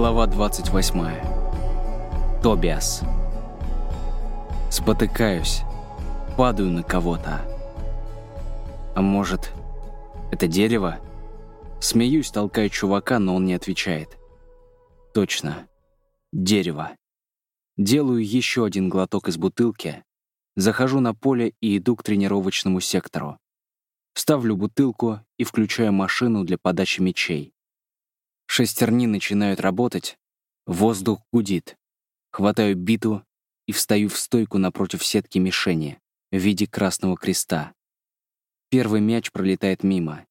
Глава 28. Тобиас. Спотыкаюсь, падаю на кого-то. А может, это дерево? Смеюсь, толкая чувака, но он не отвечает. Точно. Дерево. Делаю еще один глоток из бутылки, захожу на поле и иду к тренировочному сектору. Ставлю бутылку и включаю машину для подачи мячей. Шестерни начинают работать, воздух гудит. Хватаю биту и встаю в стойку напротив сетки мишени в виде красного креста. Первый мяч пролетает мимо.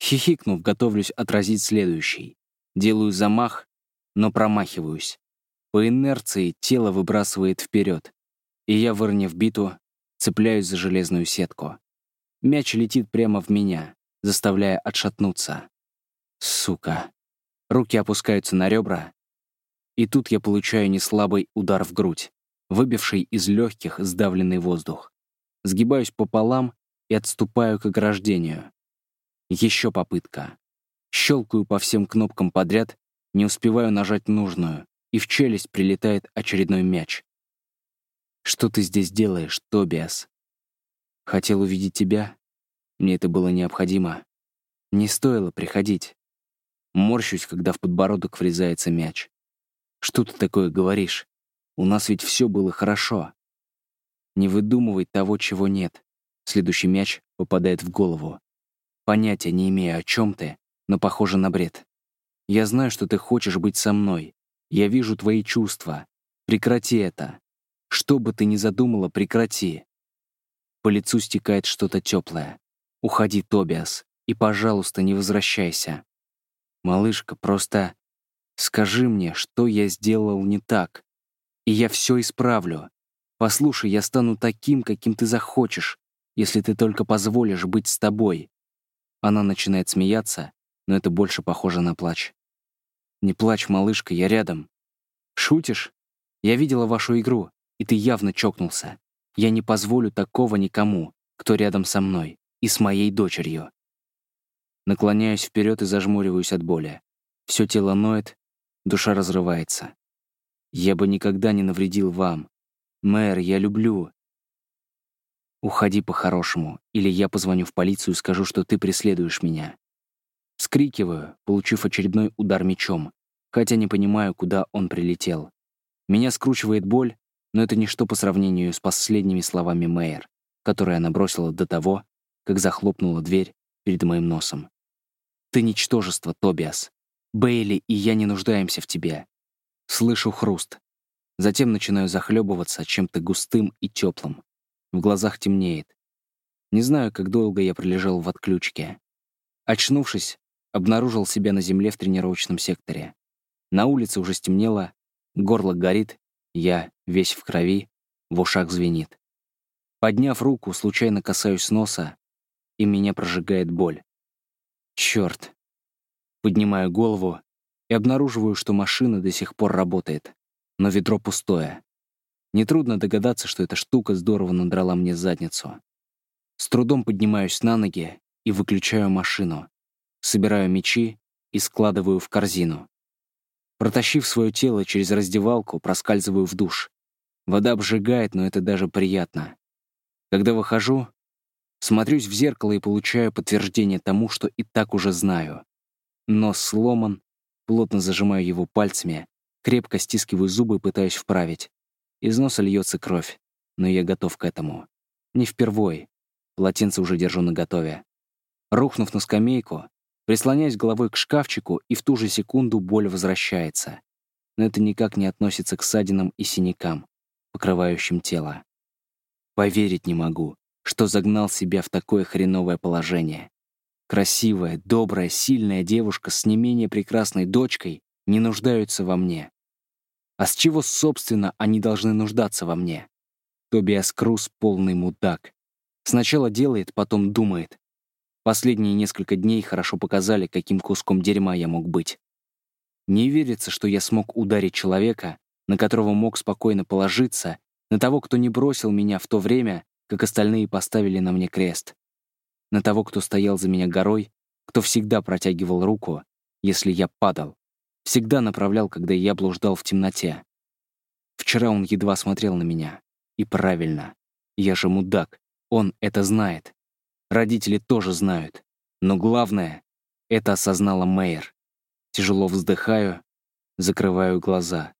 Хихикнув, готовлюсь отразить следующий. Делаю замах, но промахиваюсь. По инерции тело выбрасывает вперед, и я, выронив биту, цепляюсь за железную сетку. Мяч летит прямо в меня, заставляя отшатнуться. Сука. Руки опускаются на ребра, и тут я получаю неслабый удар в грудь, выбивший из легких сдавленный воздух. Сгибаюсь пополам и отступаю к ограждению. Еще попытка. Щелкаю по всем кнопкам подряд, не успеваю нажать нужную, и в челюсть прилетает очередной мяч. «Что ты здесь делаешь, Тобиас?» «Хотел увидеть тебя. Мне это было необходимо. Не стоило приходить. Морщусь, когда в подбородок врезается мяч. «Что ты такое говоришь? У нас ведь все было хорошо». Не выдумывай того, чего нет. Следующий мяч попадает в голову. Понятия не имею, о чем ты, но похоже на бред. Я знаю, что ты хочешь быть со мной. Я вижу твои чувства. Прекрати это. Что бы ты ни задумала, прекрати. По лицу стекает что-то теплое. Уходи, Тобиас, и, пожалуйста, не возвращайся. Малышка, просто скажи мне, что я сделал не так, и я все исправлю. Послушай, я стану таким, каким ты захочешь, если ты только позволишь быть с тобой. Она начинает смеяться, но это больше похоже на плач. Не плачь, малышка, я рядом. Шутишь? Я видела вашу игру, и ты явно чокнулся. Я не позволю такого никому, кто рядом со мной и с моей дочерью. Наклоняюсь вперед и зажмуриваюсь от боли. Все тело ноет, душа разрывается. Я бы никогда не навредил вам. Мэр, я люблю. Уходи по-хорошему, или я позвоню в полицию и скажу, что ты преследуешь меня. Скрикиваю, получив очередной удар мечом, хотя не понимаю, куда он прилетел. Меня скручивает боль, но это ничто по сравнению с последними словами Мэйр, которые она бросила до того, как захлопнула дверь перед моим носом. Ты ничтожество, Тобиас. Бейли и я не нуждаемся в тебе. Слышу хруст. Затем начинаю захлебываться чем-то густым и теплым. В глазах темнеет. Не знаю, как долго я пролежал в отключке. Очнувшись, обнаружил себя на земле в тренировочном секторе. На улице уже стемнело, горло горит, я весь в крови, в ушах звенит. Подняв руку, случайно касаюсь носа, и меня прожигает боль. Черт. Поднимаю голову и обнаруживаю, что машина до сих пор работает, но ведро пустое. Нетрудно догадаться, что эта штука здорово надрала мне задницу. С трудом поднимаюсь на ноги и выключаю машину. Собираю мечи и складываю в корзину. Протащив свое тело через раздевалку, проскальзываю в душ. Вода обжигает, но это даже приятно. Когда выхожу, Смотрюсь в зеркало и получаю подтверждение тому, что и так уже знаю. Нос сломан, плотно зажимаю его пальцами, крепко стискиваю зубы и пытаюсь вправить. Из носа льется кровь, но я готов к этому. Не впервой. Полотенце уже держу наготове. Рухнув на скамейку, прислоняюсь головой к шкафчику, и в ту же секунду боль возвращается. Но это никак не относится к ссадинам и синякам, покрывающим тело. Поверить не могу что загнал себя в такое хреновое положение. Красивая, добрая, сильная девушка с не менее прекрасной дочкой не нуждаются во мне. А с чего, собственно, они должны нуждаться во мне? Тобиас Круз — полный мудак. Сначала делает, потом думает. Последние несколько дней хорошо показали, каким куском дерьма я мог быть. Не верится, что я смог ударить человека, на которого мог спокойно положиться, на того, кто не бросил меня в то время, как остальные поставили на мне крест. На того, кто стоял за меня горой, кто всегда протягивал руку, если я падал. Всегда направлял, когда я блуждал в темноте. Вчера он едва смотрел на меня. И правильно. Я же мудак. Он это знает. Родители тоже знают. Но главное, это осознала Мэйр. Тяжело вздыхаю, закрываю глаза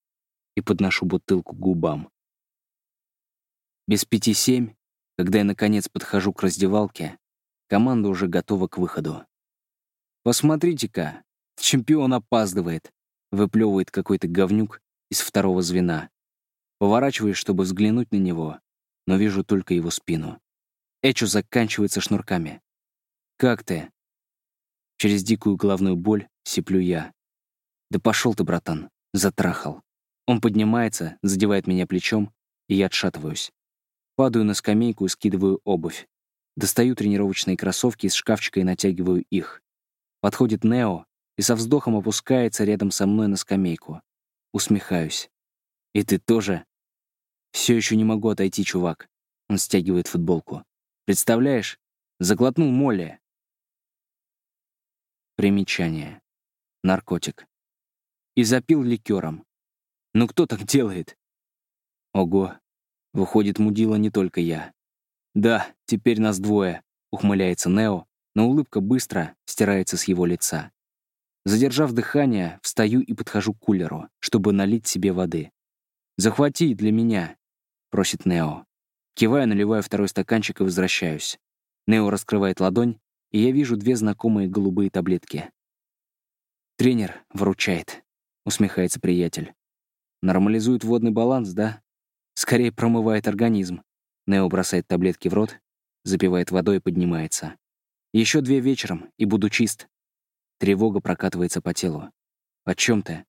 и подношу бутылку к губам. Без пяти семь, когда я наконец подхожу к раздевалке, команда уже готова к выходу. «Посмотрите-ка, чемпион опаздывает», — выплевывает какой-то говнюк из второго звена. Поворачиваюсь, чтобы взглянуть на него, но вижу только его спину. Эчу заканчивается шнурками. «Как ты?» Через дикую головную боль сиплю я. «Да пошел ты, братан!» Затрахал. Он поднимается, задевает меня плечом, и я отшатываюсь. Падаю на скамейку и скидываю обувь. Достаю тренировочные кроссовки из шкафчика и натягиваю их. Подходит Нео и со вздохом опускается рядом со мной на скамейку. Усмехаюсь. «И ты тоже?» Все еще не могу отойти, чувак. Он стягивает футболку. Представляешь? Заглотнул Молли. Примечание. Наркотик. И запил ликером. Ну кто так делает? Ого. Выходит, мудила не только я. Да, теперь нас двое, ухмыляется Нео, но улыбка быстро стирается с его лица. Задержав дыхание, встаю и подхожу к кулеру, чтобы налить себе воды. «Захвати для меня», — просит Нео. Киваю, наливаю второй стаканчик и возвращаюсь. Нео раскрывает ладонь, и я вижу две знакомые голубые таблетки. «Тренер выручает», — усмехается приятель. «Нормализует водный баланс, да? Скорее промывает организм». Нео бросает таблетки в рот, запивает водой и поднимается. Еще две вечером, и буду чист. Тревога прокатывается по телу. «О чем ты?»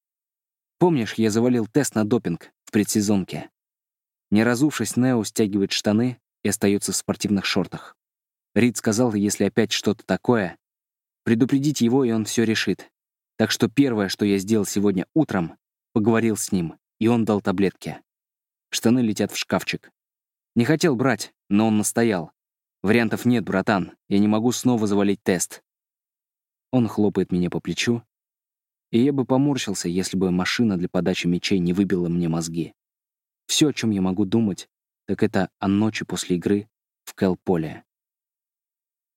«Помнишь, я завалил тест на допинг в предсезонке?» Не разувшись, Нео стягивает штаны и остается в спортивных шортах. Рид сказал, если опять что-то такое, предупредить его, и он все решит. Так что первое, что я сделал сегодня утром, поговорил с ним, и он дал таблетки. Штаны летят в шкафчик. Не хотел брать, но он настоял. Вариантов нет, братан, я не могу снова завалить тест. Он хлопает меня по плечу, и я бы поморщился, если бы машина для подачи мячей не выбила мне мозги. Все, о чем я могу думать, так это о ночи после игры в Кэлполе.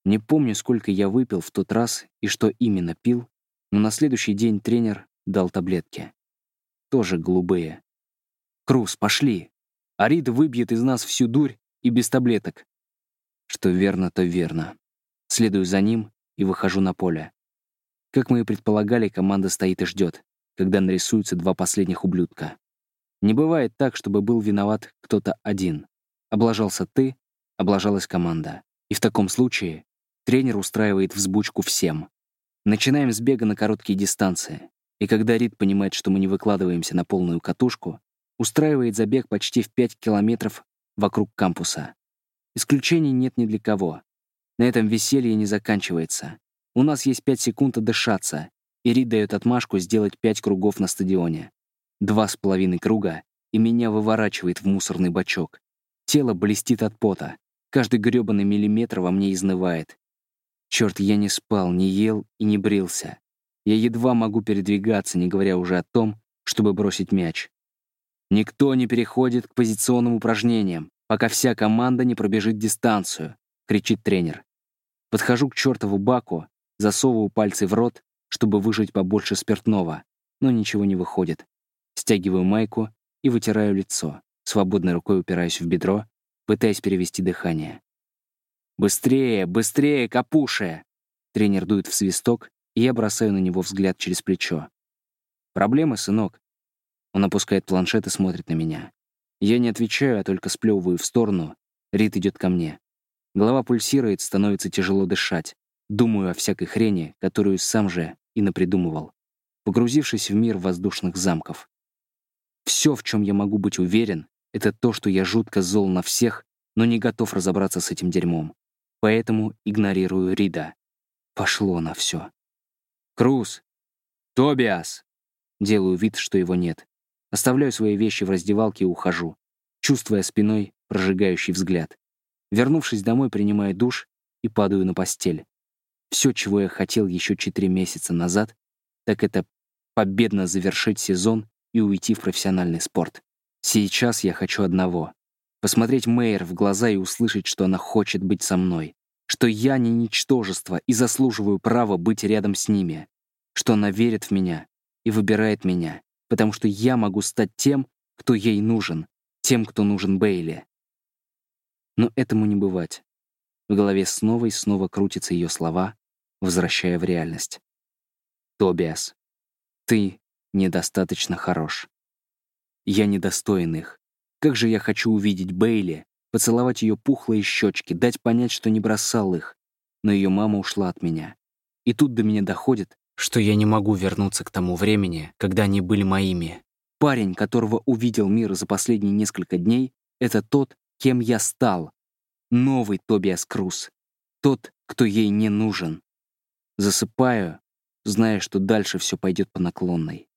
Не помню, сколько я выпил в тот раз и что именно пил, но на следующий день тренер дал таблетки. Тоже голубые. «Круз, пошли! Арида выбьет из нас всю дурь и без таблеток». Что верно, то верно. Следую за ним и выхожу на поле. Как мы и предполагали, команда стоит и ждет, когда нарисуются два последних ублюдка. Не бывает так, чтобы был виноват кто-то один. Облажался ты, облажалась команда. И в таком случае тренер устраивает взбучку всем. Начинаем с бега на короткие дистанции. И когда Рид понимает, что мы не выкладываемся на полную катушку, устраивает забег почти в 5 километров вокруг кампуса. Исключений нет ни для кого. На этом веселье не заканчивается. У нас есть 5 секунд отдышаться, и Рид дает отмашку сделать 5 кругов на стадионе. Два с половиной круга, и меня выворачивает в мусорный бачок. Тело блестит от пота. Каждый грёбаный миллиметр во мне изнывает. Черт, я не спал, не ел и не брился. Я едва могу передвигаться, не говоря уже о том, чтобы бросить мяч. Никто не переходит к позиционным упражнениям, пока вся команда не пробежит дистанцию, кричит тренер. Подхожу к чертову баку, засовываю пальцы в рот, чтобы выжать побольше спиртного, но ничего не выходит. Стягиваю майку и вытираю лицо. Свободной рукой упираюсь в бедро, пытаясь перевести дыхание. «Быстрее, быстрее, капуша!» Тренер дует в свисток, и я бросаю на него взгляд через плечо. «Проблемы, сынок?» Он опускает планшет и смотрит на меня. Я не отвечаю, а только сплевываю в сторону. Рит идет ко мне. Голова пульсирует, становится тяжело дышать. Думаю о всякой хрени, которую сам же и напридумывал, погрузившись в мир воздушных замков. Все, в чем я могу быть уверен, это то, что я жутко зол на всех, но не готов разобраться с этим дерьмом. Поэтому игнорирую Рида. Пошло на все. «Круз! Тобиас!» Делаю вид, что его нет. Оставляю свои вещи в раздевалке и ухожу, чувствуя спиной прожигающий взгляд. Вернувшись домой, принимаю душ и падаю на постель. Все, чего я хотел еще четыре месяца назад, так это победно завершить сезон и уйти в профессиональный спорт. Сейчас я хочу одного — посмотреть Мэйр в глаза и услышать, что она хочет быть со мной, что я не ничтожество и заслуживаю права быть рядом с ними, что она верит в меня и выбирает меня, потому что я могу стать тем, кто ей нужен, тем, кто нужен Бейли. Но этому не бывать. В голове снова и снова крутятся ее слова, возвращая в реальность. «Тобиас, ты недостаточно хорош. Я недостоин их. Как же я хочу увидеть Бейли, поцеловать ее пухлые щечки, дать понять, что не бросал их. Но ее мама ушла от меня. И тут до меня доходит, что я не могу вернуться к тому времени, когда они были моими. Парень, которого увидел мир за последние несколько дней, это тот, кем я стал. Новый Тобиас Круз. Тот, кто ей не нужен. Засыпаю, зная, что дальше все пойдет по наклонной.